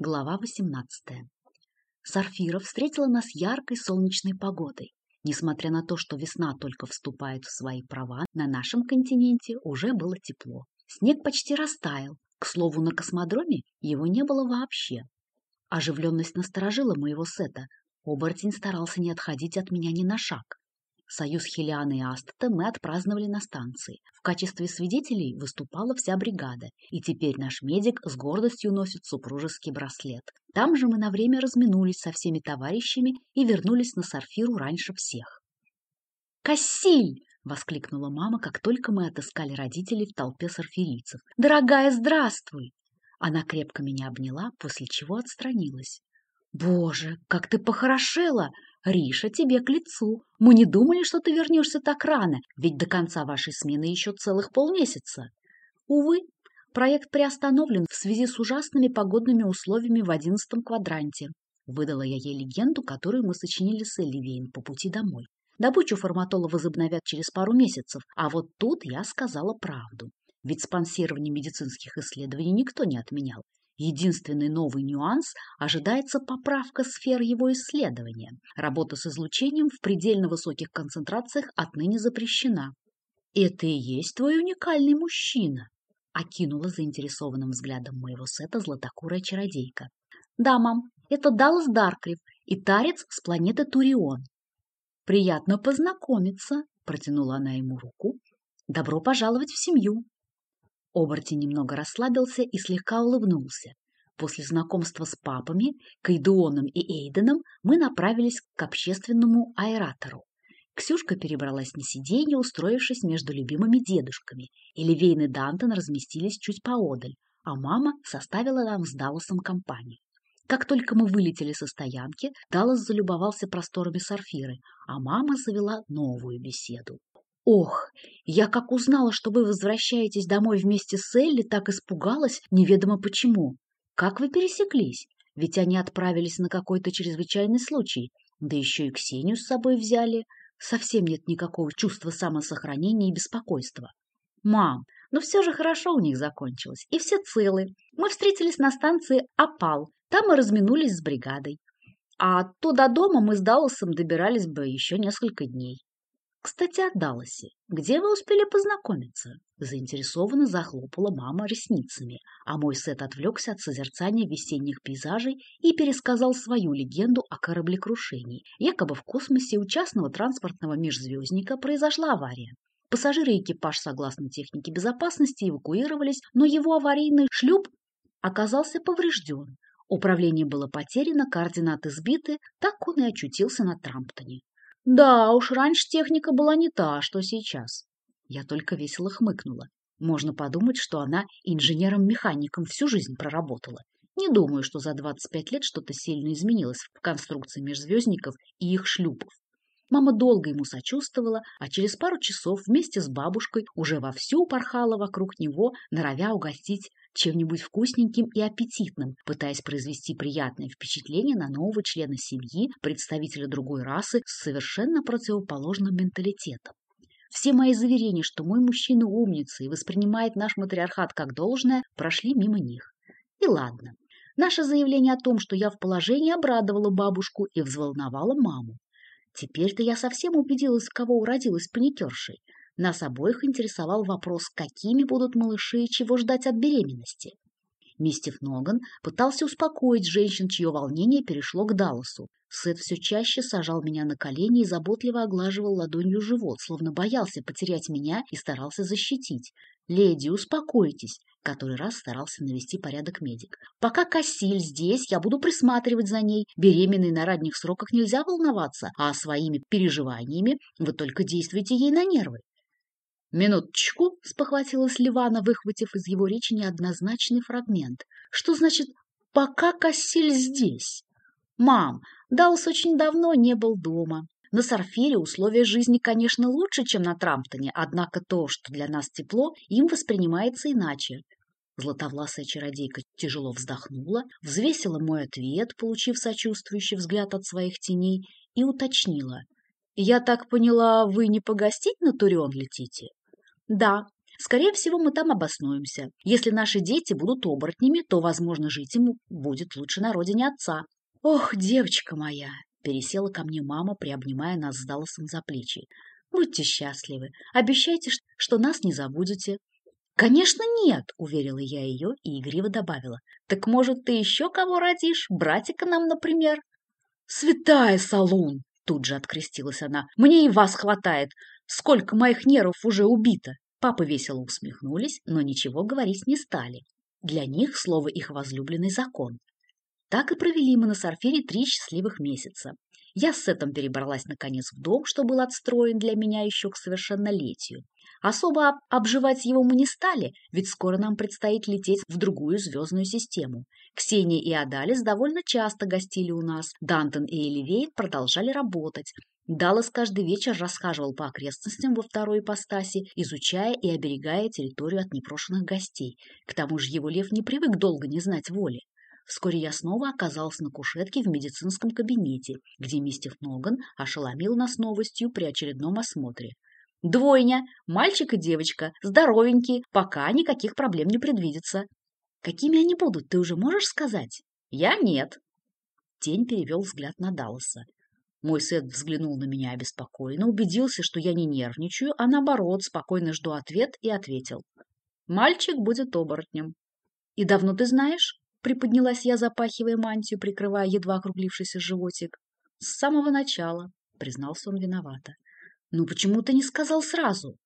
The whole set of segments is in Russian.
Глава 18. Сарфира встретила нас яркой солнечной погодой. Несмотря на то, что весна только вступает в свои права, на нашем континенте уже было тепло. Снег почти растаял. К слову, на космодроме его не было вообще. Оживленность насторожила моего сета. Оборотень старался не отходить от меня ни на шаг. Союз Хелианы и Астата мы отпраздновали на станции. В качестве свидетелей выступала вся бригада, и теперь наш медик с гордостью носит супружеский браслет. Там же мы на время разминулись со всеми товарищами и вернулись на Сарфиру раньше всех. «Кассиль!» — воскликнула мама, как только мы отыскали родителей в толпе сарфирийцев. «Дорогая, здравствуй!» Она крепко меня обняла, после чего отстранилась. «Боже, как ты похорошела! Риша, тебе к лицу. Мы не думали, что ты вернешься так рано, ведь до конца вашей смены еще целых полмесяца. Увы, проект приостановлен в связи с ужасными погодными условиями в одиннадцатом квадранте. Выдала я ей легенду, которую мы сочинили с Эливием по пути домой. Добычу форматола возобновят через пару месяцев, а вот тут я сказала правду. Ведь спонсирование медицинских исследований никто не отменял. Единственный новый нюанс – ожидается поправка сфер его исследования. Работа с излучением в предельно высоких концентрациях отныне запрещена. «Это и есть твой уникальный мужчина?» – окинула заинтересованным взглядом моего сета златокурая чародейка. «Да, мам, это Даллас Даркрив и тарец с планеты Турион». «Приятно познакомиться», – протянула она ему руку. «Добро пожаловать в семью». Оборотень немного расслабился и слегка улыбнулся. После знакомства с папами, Кайдуоном и Эйденом, мы направились к общественному аэратору. Ксюшка перебралась на сиденье, устроившись между любимыми дедушками. Эливейн и Дантон разместились чуть поодаль, а мама составила нам с Далласом компанию. Как только мы вылетели со стоянки, Даллас залюбовался просторами сарфиры, а мама завела новую беседу. Ох, я как узнала, что вы возвращаетесь домой вместе с Элли, так испугалась, неведомо почему. Как вы пересеклись? Ведь они отправились на какой-то чрезвычайный случай. Да еще и Ксению с собой взяли. Совсем нет никакого чувства самосохранения и беспокойства. Мам, ну все же хорошо у них закончилось, и все целы. Мы встретились на станции Опал, там мы разминулись с бригадой. А то до дома мы с Далласом добирались бы еще несколько дней. Кстати, о Далласе. Где вы успели познакомиться? Заинтересованно захлопала мама ресницами, а мой Сет отвлекся от созерцания весенних пейзажей и пересказал свою легенду о кораблекрушении. Якобы в космосе у частного транспортного межзвездника произошла авария. Пассажиры и экипаж, согласно технике безопасности, эвакуировались, но его аварийный шлюп оказался поврежден. Управление было потеряно, координаты сбиты, так он и очутился на Трамптоне. Да уж, раньше техника была не та, что сейчас. Я только весело хмыкнула. Можно подумать, что она инженером-механиком всю жизнь проработала. Не думаю, что за 25 лет что-то сильно изменилось в конструкции межзвездников и их шлюпов. Мама долго ему сочувствовала, а через пару часов вместе с бабушкой уже вовсю порхала вокруг него, норовя угостить чем-нибудь вкусненьким и аппетитным, пытаясь произвести приятное впечатление на нового члена семьи, представителя другой расы с совершенно противоположным менталитетом. Все мои заверения, что мой мужчина умница и воспринимает наш матриархат как должное, прошли мимо них. И ладно. Наше заявление о том, что я в положении, обрадовало бабушку и взволновало маму. Теперь-то я совсем убедилась, кого уродилась паникершей. Нас обоих интересовал вопрос, какими будут малыши и чего ждать от беременности. Мистев Ноган пытался успокоить женщин, чье волнение перешло к Далласу. Сет все чаще сажал меня на колени и заботливо оглаживал ладонью живот, словно боялся потерять меня и старался защитить. «Леди, успокойтесь», — который раз старался навести порядок медик. «Пока Кассиль здесь, я буду присматривать за ней. Беременной на ранних сроках нельзя волноваться, а своими переживаниями вы только действуете ей на нервы. «Минуточку», — спохватилась Ливана, выхватив из его речи неоднозначный фрагмент. «Что значит «пока Кассиль здесь»?» «Мам, Даллас очень давно не был дома. На Сарфире условия жизни, конечно, лучше, чем на Трамптоне, однако то, что для нас тепло, им воспринимается иначе. Златовласая чародейка тяжело вздохнула, взвесила мой ответ, получив сочувствующий взгляд от своих теней, и уточнила. «Я так поняла, вы не погостить на Турион летите?» Да, Скорее всего, мы там обоснуемся. Если наши дети будут оборотнями, то, возможно, жить ему будет лучше на родине отца. Ох, девочка моя! Пересела ко мне мама, приобнимая нас с Далласом за плечи. Будьте счастливы. Обещайте, что нас не забудете. «Конечно нет!» — уверила я ее и игриво добавила. «Так, может, ты еще кого родишь? Братика нам, например?» «Святая Салун!» — тут же открестилась она. «Мне и вас хватает! Сколько моих нервов уже убито!» Папы весело усмехнулись, но ничего говорить не стали. Для них слово их возлюбленный закон. Так и провели мы на Сарфере три счастливых месяца. Я с Сетом перебралась наконец в дом, что был отстроен для меня еще к совершеннолетию. Особо обживать его мы не стали, ведь скоро нам предстоит лететь в другую звездную систему. Ксения и Адалис довольно часто гостили у нас, Дантон и Эливейн продолжали работать. Даллас каждый вечер расхаживал по окрестностям во второй ипостаси, изучая и оберегая территорию от непрошенных гостей. К тому же его лев не привык долго не знать воли. Вскоре я снова оказался на кушетке в медицинском кабинете, где мистер Ноган ошеломил нас новостью при очередном осмотре. Двойня, мальчик и девочка, здоровенькие, пока никаких проблем не предвидится. Какими они будут, ты уже можешь сказать? Я нет. Тень перевел взгляд на Далласа. Мой Сет взглянул на меня обеспокоенно, убедился, что я не нервничаю, а наоборот, спокойно жду ответ и ответил. Мальчик будет оборотнем. И давно ты знаешь? Приподнялась я, запахивая мантию, прикрывая едва округлившийся животик. С самого начала, признался он виновато. Ну почему ты не сказал сразу?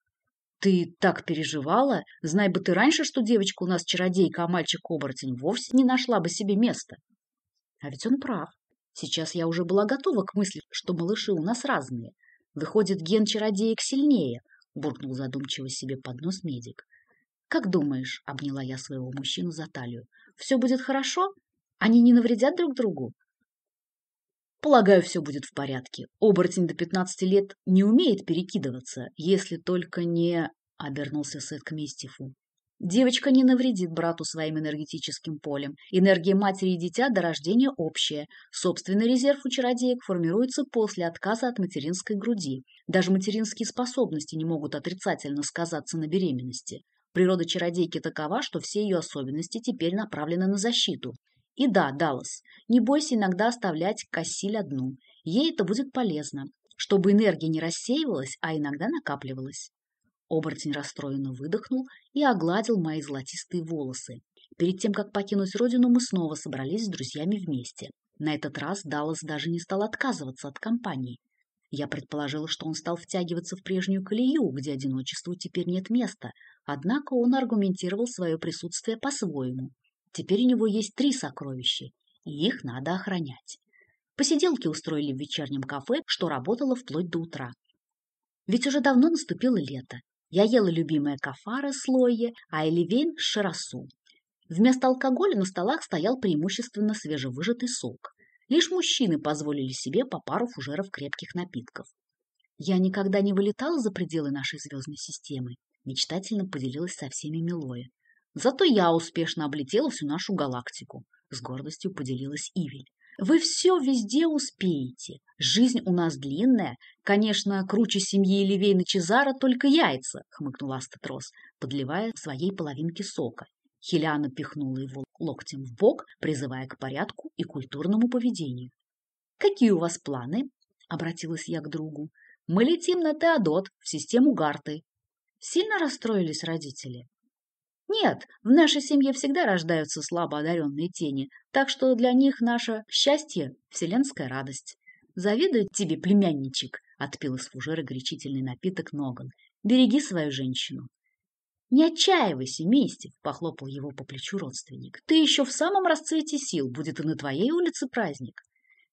Ты так переживала? Знай бы ты раньше, что девочка у нас чародейка, а мальчик-оборотень вовсе не нашла бы себе места. А ведь он прав. Сейчас я уже была готова к мысли, что малыши у нас разные. Выходит, ген чародеек сильнее, буркнул задумчиво себе под нос медик. Как думаешь, обняла я своего мужчину за талию, все будет хорошо? Они не навредят друг другу? Полагаю, все будет в порядке. Оборотень до 15 лет не умеет перекидываться, если только не... Обернулся Сет к Мистифу. Девочка не навредит брату своим энергетическим полем. Энергия матери и дитя до рождения общая. Собственный резерв у чародеек формируется после отказа от материнской груди. Даже материнские способности не могут отрицательно сказаться на беременности. Природа чародейки такова, что все ее особенности теперь направлены на защиту. И да, Даллас, не бойся иногда оставлять Кассиль одну. Ей это будет полезно, чтобы энергия не рассеивалась, а иногда накапливалась. Оборотень расстроенно выдохнул и огладил мои золотистые волосы. Перед тем, как покинуть родину, мы снова собрались с друзьями вместе. На этот раз Даллас даже не стал отказываться от компании. Я предположила, что он стал втягиваться в прежнюю колею, где одиночеству теперь нет места, однако он аргументировал свое присутствие по-своему. Теперь у него есть три сокровища, и их надо охранять. Посиделки устроили в вечернем кафе, что работало вплоть до утра. Ведь уже давно наступило лето. Я ела любимое кафара с лойе, а Эливейн – шарасу. Вместо алкоголя на столах стоял преимущественно свежевыжатый сок. Лишь мужчины позволили себе по пару фужеров крепких напитков. Я никогда не вылетала за пределы нашей звездной системы, мечтательно поделилась со всеми Милоя. Зато я успешно облетела всю нашу галактику, с гордостью поделилась Ивель. Вы все везде успеете. Жизнь у нас длинная. Конечно, круче семьи Ливейна Чезара только яйца, хмыкнул Астатрос, подливая своей половинки сока. Хелиана пихнула его локтем в бок, призывая к порядку и культурному поведению. «Какие у вас планы?» — обратилась я к другу. «Мы летим на Теодот, в систему Гарты». Сильно расстроились родители? Нет, в нашей семье всегда рождаются слабо одаренные тени, так что для них наше счастье – вселенская радость. Завидует тебе племянничек, отпил из фужера горячительный напиток Ноган. Береги свою женщину. Не отчаивайся, Местев, похлопал его по плечу родственник. Ты еще в самом расцвете сил, будет и на твоей улице праздник.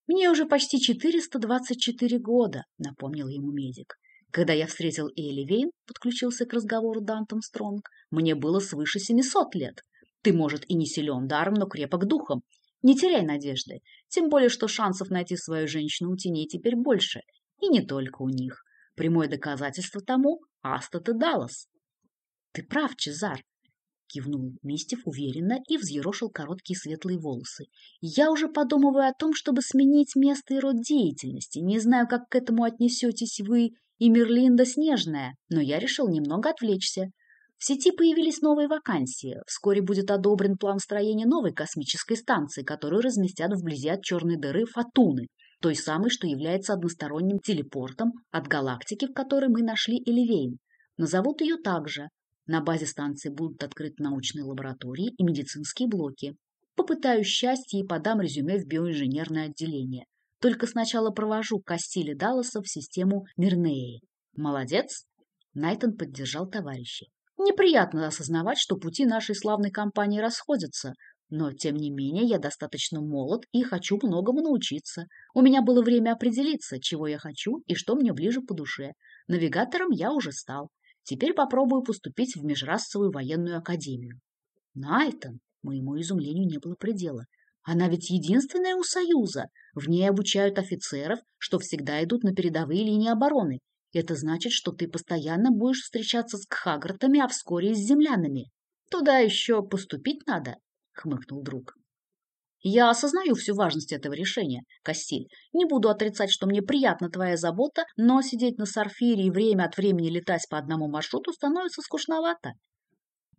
Мне уже почти 424 года, напомнил ему медик. Когда я встретил Элли Вейн, подключился к разговору Дантом Стронг, мне было свыше 700 лет. Ты, может, и не силен даром, но крепок духом. Не теряй надежды. Тем более, что шансов найти свою женщину у теней теперь больше. И не только у них. Прямое доказательство тому – Астат и Даллас. Ты прав, Чезар. Кивнул Мистев уверенно и взъерошил короткие светлые волосы. «Я уже подумываю о том, чтобы сменить место и род деятельности. Не знаю, как к этому отнесетесь вы и Мерлинда Снежная, но я решил немного отвлечься. В сети появились новые вакансии. Вскоре будет одобрен план строения новой космической станции, которую разместят вблизи от черной дыры Фатуны, той самой, что является односторонним телепортом от галактики, в которой мы нашли Эливейн. Назовут ее также. На базе станции будут открыты научные лаборатории и медицинские блоки. Попытаюсь счастье и подам резюме в биоинженерное отделение. Только сначала провожу Кастили Далласа в систему Мирнеи. Молодец? Найтон поддержал товарища. Неприятно осознавать, что пути нашей славной компании расходятся, но, тем не менее, я достаточно молод и хочу многому научиться. У меня было время определиться, чего я хочу и что мне ближе по душе. Навигатором я уже стал. Теперь попробую поступить в межрасовую военную академию. Найтон, моему изумлению не было предела. Она ведь единственная у Союза. В ней обучают офицеров, что всегда идут на передовые линии обороны. Это значит, что ты постоянно будешь встречаться с кхагратами, а вскоре и с землянами. Туда еще поступить надо, — хмыкнул друг. Я осознаю всю важность этого решения, Кассиль. Не буду отрицать, что мне приятна твоя забота, но сидеть на сарфире и время от времени летать по одному маршруту становится скучновато.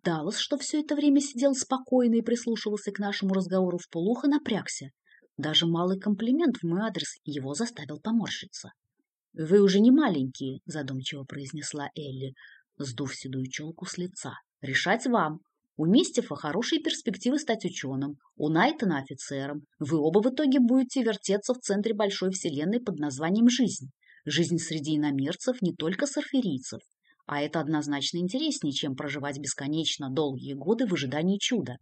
Даллас, что все это время сидел спокойно и прислушивался к нашему разговору в полухо, напрягся. Даже малый комплимент в мой адрес его заставил поморщиться. — Вы уже не маленькие, — задумчиво произнесла Элли, сдув седую челку с лица. — Решать вам. У Мистифа хорошие перспективы стать ученым, у Найтона офицером. Вы оба в итоге будете вертеться в центре большой вселенной под названием «Жизнь». Жизнь среди иномерцев не только сарферийцев, а это однозначно интереснее, чем проживать бесконечно долгие годы в ожидании чуда.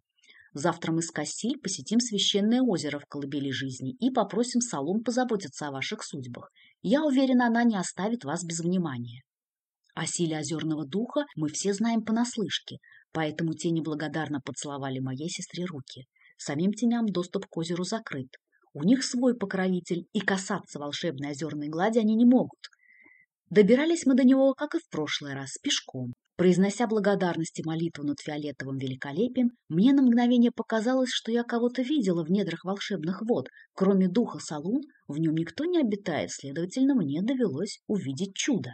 Завтра мы с Кассиль посетим священное озеро в колыбели жизни и попросим Салун позаботиться о ваших судьбах. Я уверена, она не оставит вас без внимания. О силе озерного духа мы все знаем понаслышке, поэтому те неблагодарно поцеловали моей сестре руки. Самим теням доступ к озеру закрыт. У них свой покровитель, и касаться волшебной озерной глади они не могут. Добирались мы до него, как и в прошлый раз, пешком. Произнося благодарности молитву над фиолетовым великолепием, мне на мгновение показалось, что я кого-то видела в недрах волшебных вод. Кроме духа Салун, в нем никто не обитает, следовательно, мне довелось увидеть чудо.